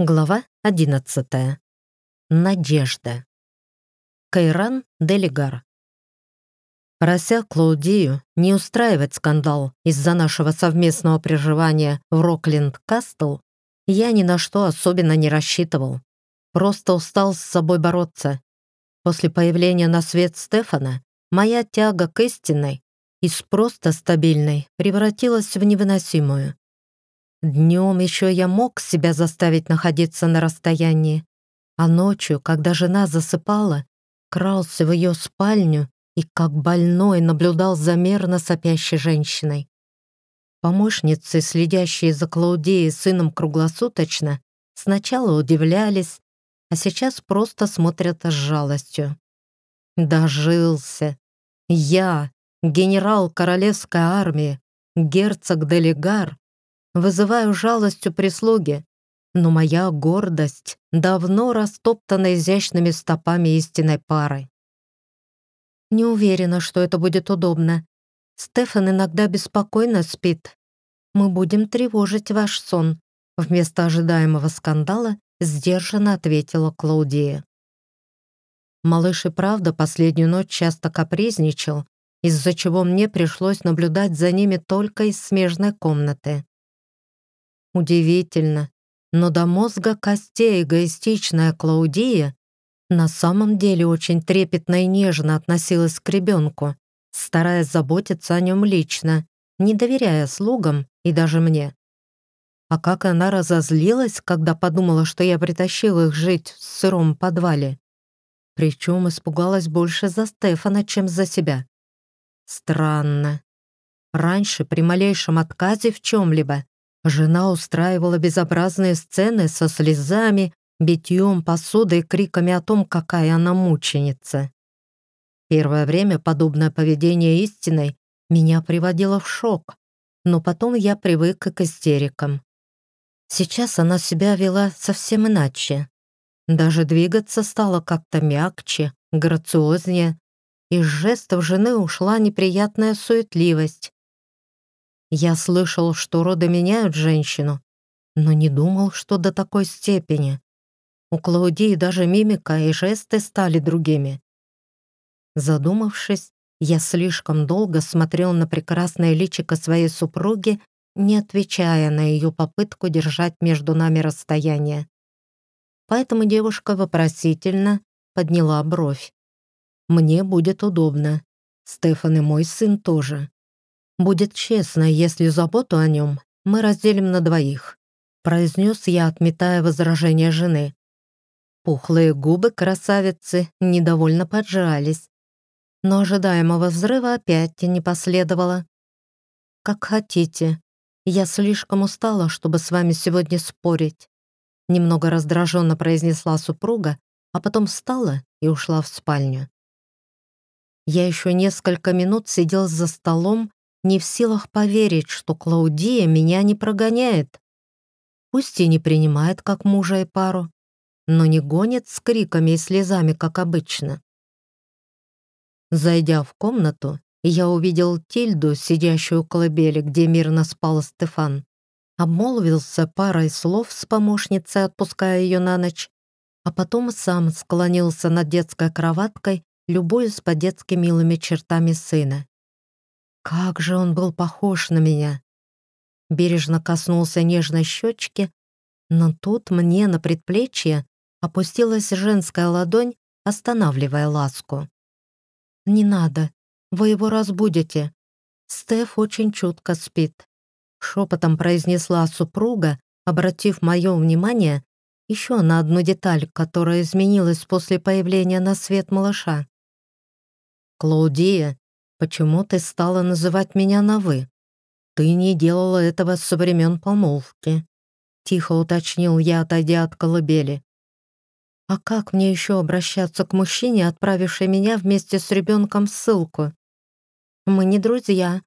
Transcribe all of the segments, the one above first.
Глава 11. Надежда. Кайран Делигар. Прося Клаудию не устраивать скандал из-за нашего совместного проживания в Рокленд-Кастл, я ни на что особенно не рассчитывал. Просто устал с собой бороться. После появления на свет Стефана моя тяга к истинной из просто стабильной превратилась в невыносимую. Днем еще я мог себя заставить находиться на расстоянии, а ночью, когда жена засыпала, крался в ее спальню и как больной наблюдал за мерно сопящей женщиной. Помощницы, следящие за Клаудией сыном круглосуточно, сначала удивлялись, а сейчас просто смотрят с жалостью. Дожился. Я, генерал королевской армии, герцог Делигар, вызываю жалость у прислуги, но моя гордость давно растоптана изящными стопами истинной пары. Не уверена, что это будет удобно. Стефан иногда беспокойно спит. Мы будем тревожить ваш сон. Вместо ожидаемого скандала сдержанно ответила Клаудия. Малыш и правда последнюю ночь часто капризничал, из-за чего мне пришлось наблюдать за ними только из смежной комнаты. Удивительно, но до мозга костей эгоистичная Клаудия на самом деле очень трепетно и нежно относилась к ребенку, стараясь заботиться о нем лично, не доверяя слугам и даже мне. А как она разозлилась, когда подумала, что я притащил их жить в сыром подвале. Причем испугалась больше за Стефана, чем за себя. Странно. Раньше при малейшем отказе в чем-либо Жена устраивала безобразные сцены со слезами, битьем посуды и криками о том, какая она мученица. Первое время подобное поведение истиной меня приводило в шок, но потом я привык к истерикам. Сейчас она себя вела совсем иначе. Даже двигаться стало как-то мягче, грациознее. Из жестов жены ушла неприятная суетливость. Я слышал, что роды меняют женщину, но не думал, что до такой степени. У Клаудии даже мимика и жесты стали другими. Задумавшись, я слишком долго смотрел на прекрасное личико своей супруги, не отвечая на ее попытку держать между нами расстояние. Поэтому девушка вопросительно подняла бровь. «Мне будет удобно. Стефан и мой сын тоже. Будет честно, если заботу о нем мы разделим на двоих», произнес я, отметая возражение жены. Пухлые губы красавицы недовольно поджались, но ожидаемого взрыва опять не последовало. «Как хотите. Я слишком устала, чтобы с вами сегодня спорить», немного раздраженно произнесла супруга, а потом встала и ушла в спальню. Я еще несколько минут сидел за столом, не в силах поверить, что Клаудия меня не прогоняет. Пусть и не принимает как мужа и пару, но не гонит с криками и слезами, как обычно. Зайдя в комнату, я увидел Тильду, сидящую у колыбели, где мирно спал Стефан. Обмолвился парой слов с помощницей, отпуская ее на ночь, а потом сам склонился над детской кроваткой, любуясь по-детски милыми чертами сына. Как же он был похож на меня! Бережно коснулся нежной щечки, но тут мне на предплечье опустилась женская ладонь, останавливая ласку. «Не надо, вы его разбудите. Стеф очень чутко спит», — шепотом произнесла супруга, обратив мое внимание еще на одну деталь, которая изменилась после появления на свет малыша. Клаудия почему ты стала называть меня на «вы»? Ты не делала этого со времен помолвки», — тихо уточнил я, отойдя от колыбели. «А как мне еще обращаться к мужчине, отправившей меня вместе с ребенком в ссылку? Мы не друзья.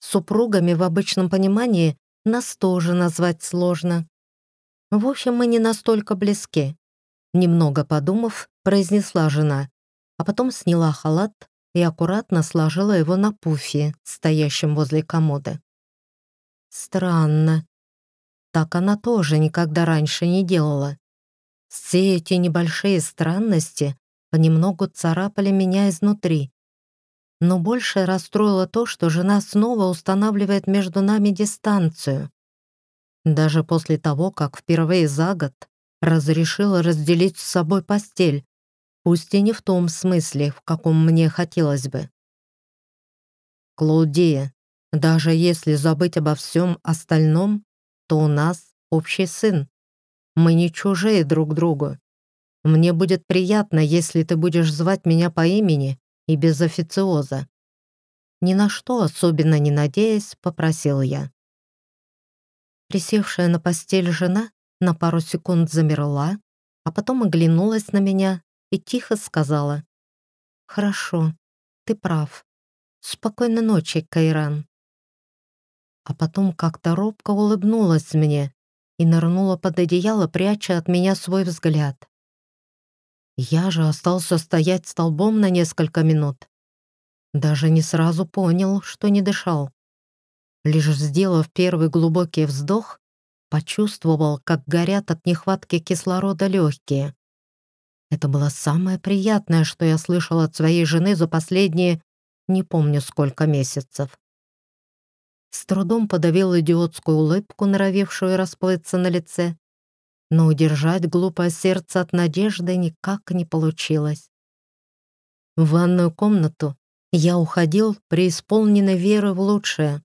Супругами в обычном понимании нас тоже назвать сложно. В общем, мы не настолько близки». Немного подумав, произнесла жена, а потом сняла халат, и аккуратно сложила его на пуфе, стоящем возле комода. Странно. Так она тоже никогда раньше не делала. Все эти небольшие странности понемногу царапали меня изнутри. Но больше расстроило то, что жена снова устанавливает между нами дистанцию. Даже после того, как впервые за год разрешила разделить с собой постель, пусть и не в том смысле, в каком мне хотелось бы. Клаудия, даже если забыть обо всем остальном, то у нас общий сын. Мы не чужие друг другу. Мне будет приятно, если ты будешь звать меня по имени и без официоза. Ни на что особенно не надеясь, попросил я. Присевшая на постель жена на пару секунд замерла, а потом оглянулась на меня и тихо сказала. «Хорошо, ты прав. Спокойной ночи, Кайран» а потом как-то робко улыбнулась мне и нырнула под одеяло, пряча от меня свой взгляд. Я же остался стоять столбом на несколько минут. Даже не сразу понял, что не дышал. Лишь сделав первый глубокий вздох, почувствовал, как горят от нехватки кислорода легкие. Это было самое приятное, что я слышал от своей жены за последние, не помню сколько месяцев. С трудом подавил идиотскую улыбку, норовевшую расплыться на лице, но удержать глупое сердце от надежды никак не получилось. В ванную комнату я уходил преисполненной веры в лучшее,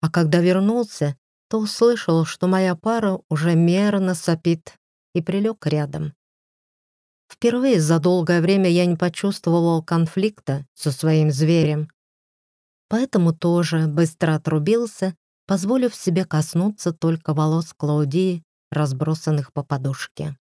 а когда вернулся, то услышал, что моя пара уже мерно сопит и прилег рядом. Впервые за долгое время я не почувствовал конфликта со своим зверем, поэтому тоже быстро отрубился, позволив себе коснуться только волос Клаудии, разбросанных по подушке.